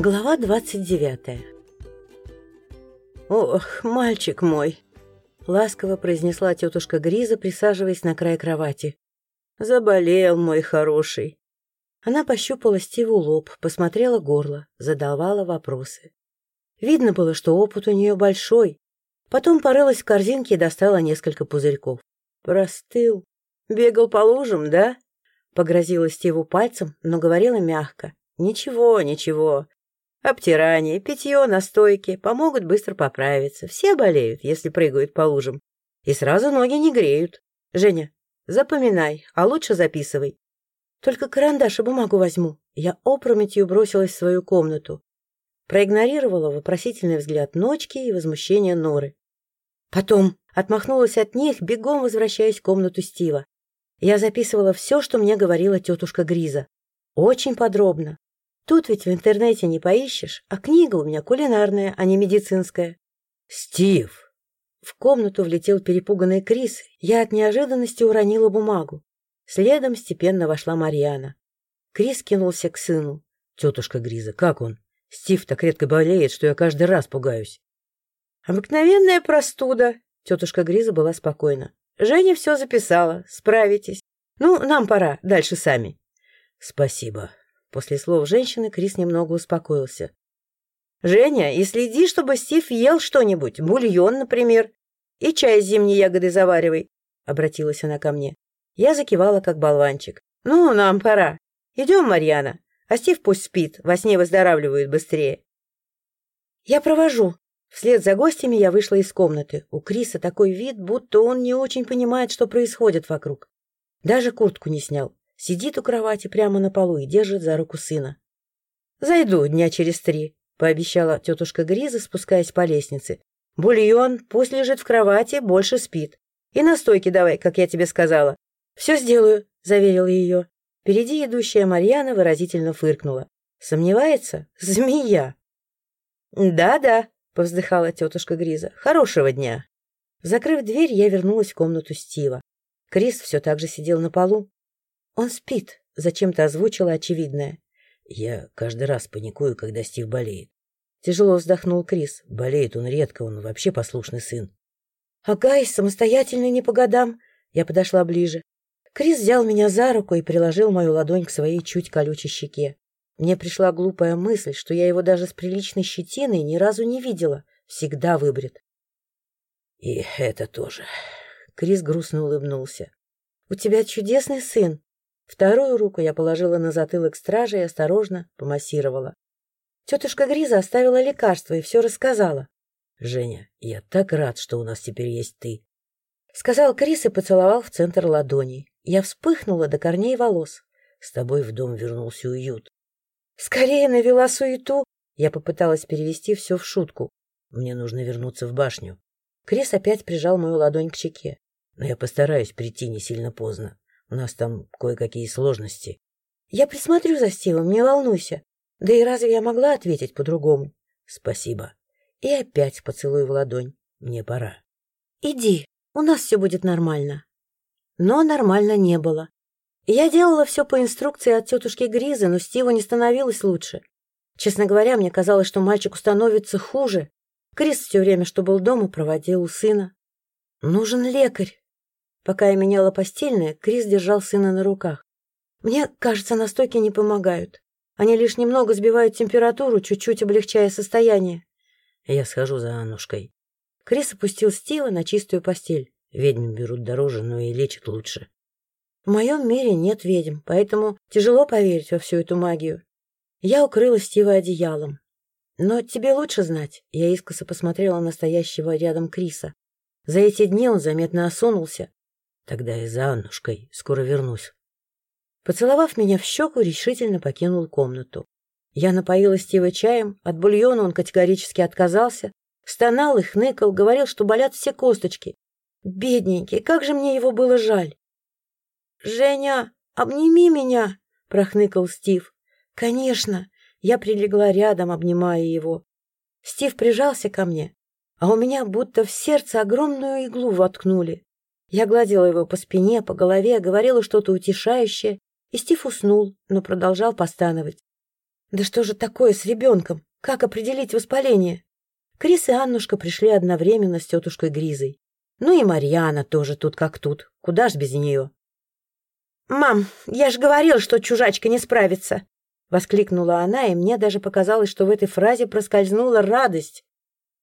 Глава двадцать девятая «Ох, мальчик мой!» — ласково произнесла тетушка Гриза, присаживаясь на край кровати. «Заболел, мой хороший!» Она пощупала Стиву лоб, посмотрела горло, задавала вопросы. Видно было, что опыт у нее большой. Потом порылась в корзинке и достала несколько пузырьков. «Простыл. Бегал по лужам, да?» Погрозила Стиву пальцем, но говорила мягко. «Ничего, ничего. Обтирание, питье, настойки помогут быстро поправиться. Все болеют, если прыгают по лужам. И сразу ноги не греют. Женя, запоминай, а лучше записывай. Только карандаш и бумагу возьму. Я опрометью бросилась в свою комнату. Проигнорировала вопросительный взгляд Ночки и возмущение Норы. Потом отмахнулась от них, бегом возвращаясь в комнату Стива. Я записывала все, что мне говорила тетушка Гриза. Очень подробно. Тут ведь в интернете не поищешь, а книга у меня кулинарная, а не медицинская. Стив! В комнату влетел перепуганный Крис. Я от неожиданности уронила бумагу. Следом степенно вошла Марьяна. Крис кинулся к сыну. Тетушка Гриза, как он? Стив так редко болеет, что я каждый раз пугаюсь. Обыкновенная простуда. Тетушка Гриза была спокойна. Женя все записала. Справитесь. Ну, нам пора. Дальше сами. Спасибо. После слов женщины Крис немного успокоился. «Женя, и следи, чтобы Стив ел что-нибудь, бульон, например, и чай с зимней ягодой заваривай», — обратилась она ко мне. Я закивала, как болванчик. «Ну, нам пора. Идем, Марьяна, а Стив пусть спит, во сне выздоравливает быстрее». «Я провожу». Вслед за гостями я вышла из комнаты. У Криса такой вид, будто он не очень понимает, что происходит вокруг. Даже куртку не снял. Сидит у кровати прямо на полу и держит за руку сына. «Зайду дня через три», — пообещала тетушка Гриза, спускаясь по лестнице. «Бульон, пусть лежит в кровати, больше спит. И настойки давай, как я тебе сказала». «Все сделаю», — заверил ее. Впереди идущая Марьяна выразительно фыркнула. «Сомневается? Змея!» «Да-да», — повздыхала тетушка Гриза. «Хорошего дня!» Закрыв дверь, я вернулась в комнату Стива. Крис все так же сидел на полу. «Он спит», — зачем-то озвучила очевидное. «Я каждый раз паникую, когда Стив болеет». Тяжело вздохнул Крис. «Болеет он редко, он вообще послушный сын». «А Гай самостоятельный не по годам». Я подошла ближе. Крис взял меня за руку и приложил мою ладонь к своей чуть колючей щеке. Мне пришла глупая мысль, что я его даже с приличной щетиной ни разу не видела. Всегда выбрит. «И это тоже». Крис грустно улыбнулся. «У тебя чудесный сын. Вторую руку я положила на затылок стража и осторожно помассировала. Тетушка Гриза оставила лекарство и все рассказала. — Женя, я так рад, что у нас теперь есть ты. — сказал Крис и поцеловал в центр ладони. Я вспыхнула до корней волос. С тобой в дом вернулся уют. — Скорее навела суету. Я попыталась перевести все в шутку. — Мне нужно вернуться в башню. Крис опять прижал мою ладонь к щеке. — Но я постараюсь прийти не сильно поздно. У нас там кое-какие сложности. Я присмотрю за Стивом, не волнуйся. Да и разве я могла ответить по-другому? Спасибо. И опять поцелуй в ладонь. Мне пора. Иди, у нас все будет нормально. Но нормально не было. Я делала все по инструкции от тетушки Гризы, но Стиву не становилось лучше. Честно говоря, мне казалось, что мальчику становится хуже. Крис все время, что был дома, проводил у сына. Нужен лекарь. Пока я меняла постельное, Крис держал сына на руках. Мне кажется, настойки не помогают. Они лишь немного сбивают температуру, чуть-чуть облегчая состояние. Я схожу за Аннушкой. Крис опустил Стива на чистую постель. Ведьм берут дороже, но и лечат лучше. В моем мире нет ведьм, поэтому тяжело поверить во всю эту магию. Я укрыла Стива одеялом. Но тебе лучше знать. Я искоса посмотрела на стоящего рядом Криса. За эти дни он заметно осунулся. Тогда и за Аннушкой. Скоро вернусь. Поцеловав меня в щеку, решительно покинул комнату. Я напоила Стива чаем, от бульона он категорически отказался, стонал и хныкал, говорил, что болят все косточки. Бедненький, как же мне его было жаль. — Женя, обними меня, — прохныкал Стив. — Конечно. Я прилегла рядом, обнимая его. Стив прижался ко мне, а у меня будто в сердце огромную иглу воткнули. Я гладила его по спине, по голове, говорила что-то утешающее, и Стив уснул, но продолжал постановать. Да что же такое с ребенком? Как определить воспаление? Крис и Аннушка пришли одновременно с тетушкой Гризой. Ну и Марьяна тоже тут как тут. Куда ж без нее? «Мам, я же говорил, что чужачка не справится!» Воскликнула она, и мне даже показалось, что в этой фразе проскользнула радость.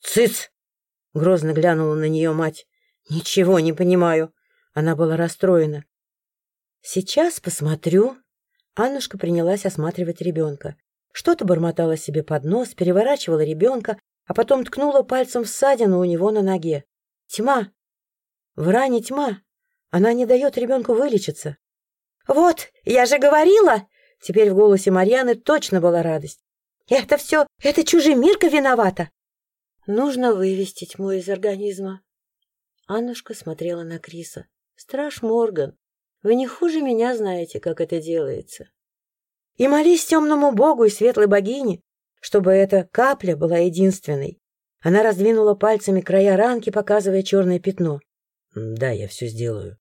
«Цыц!» — грозно глянула на нее мать. «Ничего не понимаю». Она была расстроена. «Сейчас посмотрю». Аннушка принялась осматривать ребенка. Что-то бормотала себе под нос, переворачивала ребенка, а потом ткнула пальцем в ссадину у него на ноге. Тьма. В ране тьма. Она не дает ребенку вылечиться. «Вот, я же говорила!» Теперь в голосе Марьяны точно была радость. «Это все, это чужемирка виновата!» «Нужно вывести тьму из организма». Аннушка смотрела на Криса. «Страж Морган, вы не хуже меня знаете, как это делается. И молись темному богу и светлой богине, чтобы эта капля была единственной. Она раздвинула пальцами края ранки, показывая черное пятно. «Да, я все сделаю».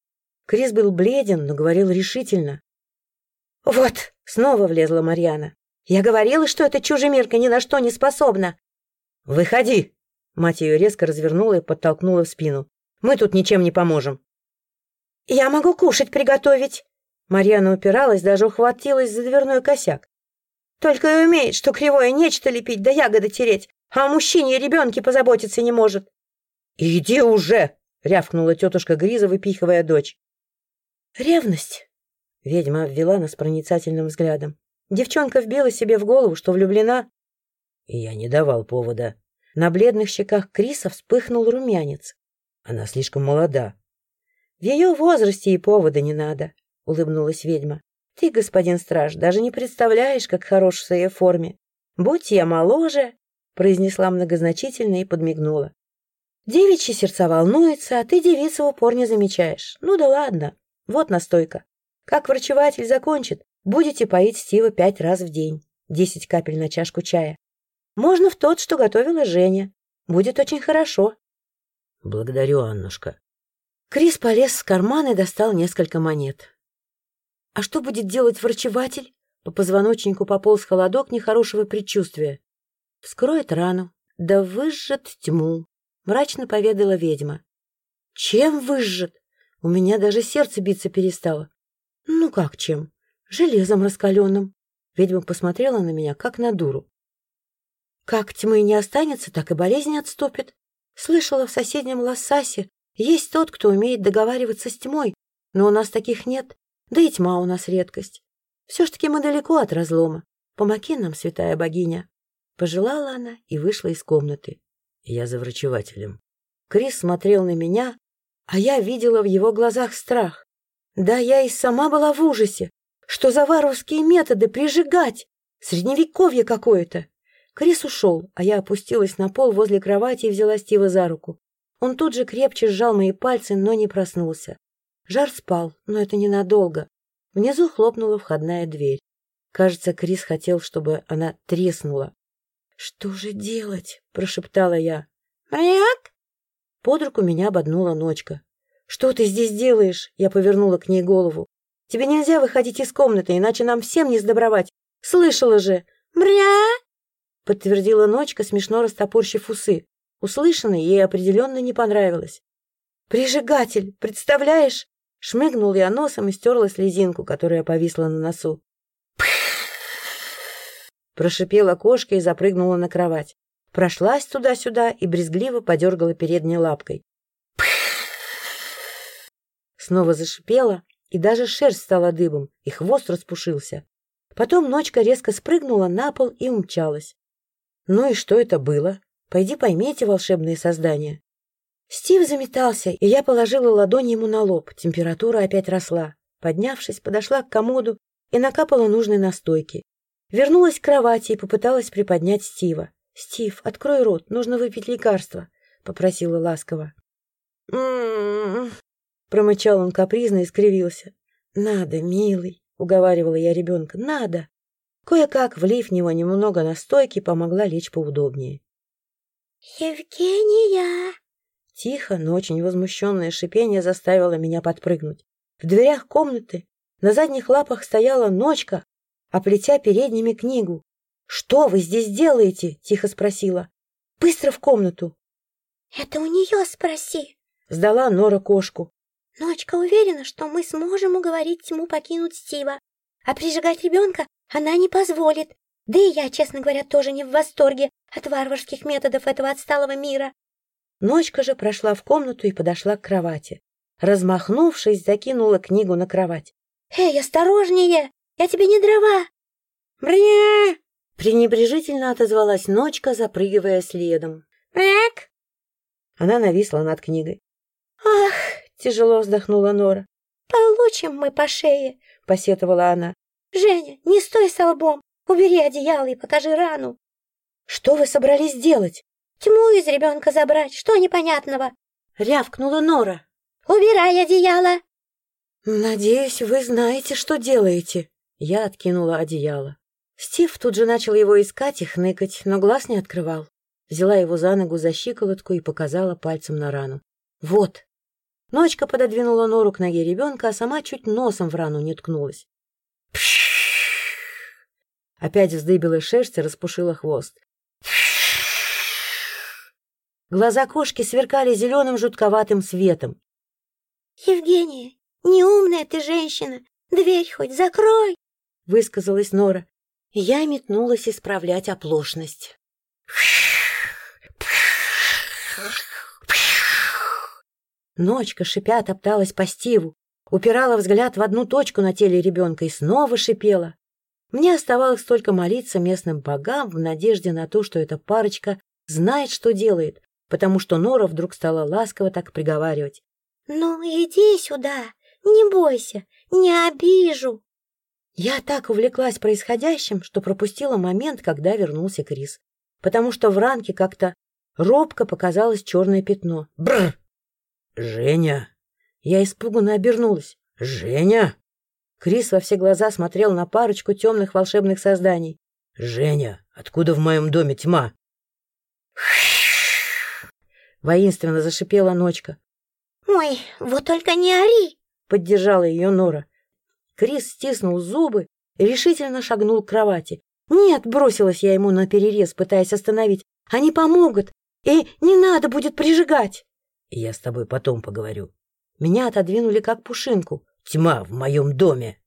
Крис был бледен, но говорил решительно. «Вот!» — снова влезла Марьяна. «Я говорила, что эта чужемирка ни на что не способна!» «Выходи!» Мать ее резко развернула и подтолкнула в спину. «Мы тут ничем не поможем!» «Я могу кушать приготовить!» Марьяна упиралась, даже ухватилась за дверной косяк. «Только и умеет, что кривое нечто лепить да ягоды тереть, а о мужчине и ребенке позаботиться не может!» «Иди уже!» — рявкнула тетушка Гриза, выпихивая дочь. «Ревность!» — ведьма обвела нас проницательным взглядом. Девчонка вбила себе в голову, что влюблена. И я не давал повода. На бледных щеках Криса вспыхнул румянец. Она слишком молода. В ее возрасте и повода не надо, — улыбнулась ведьма. Ты, господин страж, даже не представляешь, как хорош в своей форме. Будь я моложе, — произнесла многозначительно и подмигнула. Девичьи сердца волнуются, а ты девицу в упор не замечаешь. Ну да ладно, вот настойка. Как врачеватель закончит, будете поить Стива пять раз в день. Десять капель на чашку чая. Можно в тот, что готовила Женя. Будет очень хорошо. Благодарю, Аннушка. Крис полез в карман и достал несколько монет. А что будет делать врачеватель? По позвоночнику пополз холодок нехорошего предчувствия. Вскроет рану, да выжжет тьму, мрачно поведала ведьма. Чем выжжет? У меня даже сердце биться перестало. Ну как чем? Железом раскаленным. Ведьма посмотрела на меня, как на дуру. Как тьмы не останется, так и болезнь отступит. Слышала в соседнем Лассасе, есть тот, кто умеет договариваться с тьмой, но у нас таких нет, да и тьма у нас редкость. Все ж таки мы далеко от разлома. Помоги нам, святая богиня. Пожелала она и вышла из комнаты. Я за врачевателем. Крис смотрел на меня, а я видела в его глазах страх. Да, я и сама была в ужасе. Что за варварские методы прижигать? Средневековье какое-то. Крис ушел, а я опустилась на пол возле кровати и взяла Стива за руку. Он тут же крепче сжал мои пальцы, но не проснулся. Жар спал, но это ненадолго. Внизу хлопнула входная дверь. Кажется, Крис хотел, чтобы она треснула. «Что же делать?» — прошептала я. «Маяк?» Под руку меня ободнула ночка. «Что ты здесь делаешь?» — я повернула к ней голову. «Тебе нельзя выходить из комнаты, иначе нам всем не сдобровать. Слышала же!» «Мря!» — подтвердила ночка, смешно растопорщив усы. Услышанное ей определенно не понравилось. «Прижигатель! Представляешь?» Шмыгнул я носом и стерла слезинку, которая повисла на носу. Прошипела кошка и запрыгнула на кровать. Прошлась туда-сюда и брезгливо подергала передней лапкой. Снова зашипела, и даже шерсть стала дыбом, и хвост распушился. Потом ночка резко спрыгнула на пол и умчалась. Ну и что это было? Пойди пойми эти волшебные создания. Стив заметался, и я положила ладонь ему на лоб. Температура опять росла. Поднявшись, подошла к комоду и накапала нужной настойки. Вернулась к кровати и попыталась приподнять Стива. «Стив, открой рот, нужно выпить лекарство», — попросила ласково. «М-м-м», промычал он капризно и скривился. «Надо, милый», — уговаривала я ребенка, — «надо». Кое-как, влив в него немного настойки, помогла лечь поудобнее. «Евгения!» Тихо, но очень возмущенное шипение заставило меня подпрыгнуть. В дверях комнаты на задних лапах стояла ночка, оплетя передними книгу. «Что вы здесь делаете?» — тихо спросила. «Быстро в комнату!» «Это у нее спроси!» — сдала Нора кошку. «Ночка уверена, что мы сможем уговорить тьму покинуть Стива, а прижигать ребенка она не позволит. Да и я, честно говоря, тоже не в восторге от варварских методов этого отсталого мира». Ночка же прошла в комнату и подошла к кровати. Размахнувшись, закинула книгу на кровать. «Эй, осторожнее! Я тебе не дрова!» «Брня!» — пренебрежительно отозвалась Ночка, запрыгивая следом. «Эк!» Она нависла над книгой. «Ах!» — тяжело вздохнула Нора. «Получим мы по шее!» — посетовала она. «Женя, не стой столбом! Убери одеяло и покажи рану!» «Что вы собрались делать?» «Тьму из ребенка забрать, что непонятного?» — рявкнула Нора. «Убирай одеяло!» «Надеюсь, вы знаете, что делаете». Я откинула одеяло. Стив тут же начал его искать и хныкать, но глаз не открывал. Взяла его за ногу за щиколотку и показала пальцем на рану. «Вот». Ночка пододвинула нору к ноге ребенка, а сама чуть носом в рану не ткнулась. Пш! Опять вздыбила шерсть и распушила хвост. Глаза кошки сверкали зеленым жутковатым светом. «Евгения, неумная ты женщина! Дверь хоть закрой!» — высказалась Нора. Я метнулась исправлять оплошность. Ночка, шипя, топталась по стиву, упирала взгляд в одну точку на теле ребенка и снова шипела. Мне оставалось только молиться местным богам в надежде на то, что эта парочка знает, что делает, потому что Нора вдруг стала ласково так приговаривать. «Ну, иди сюда, не бойся, не обижу». Я так увлеклась происходящим, что пропустила момент, когда вернулся Крис, потому что в ранке как-то робко показалось черное пятно. Бррр! «Женя!» Я испуганно обернулась. «Женя!» Крис во все глаза смотрел на парочку темных волшебных созданий. «Женя, откуда в моем доме тьма?» Воинственно зашипела ночка. «Ой, вот только не ори!» — поддержала ее Нора. Крис стиснул зубы и решительно шагнул к кровати. «Нет!» — бросилась я ему на перерез, пытаясь остановить. «Они помогут, и не надо будет прижигать!» «Я с тобой потом поговорю». Меня отодвинули как пушинку. «Тьма в моем доме!»